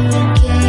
again.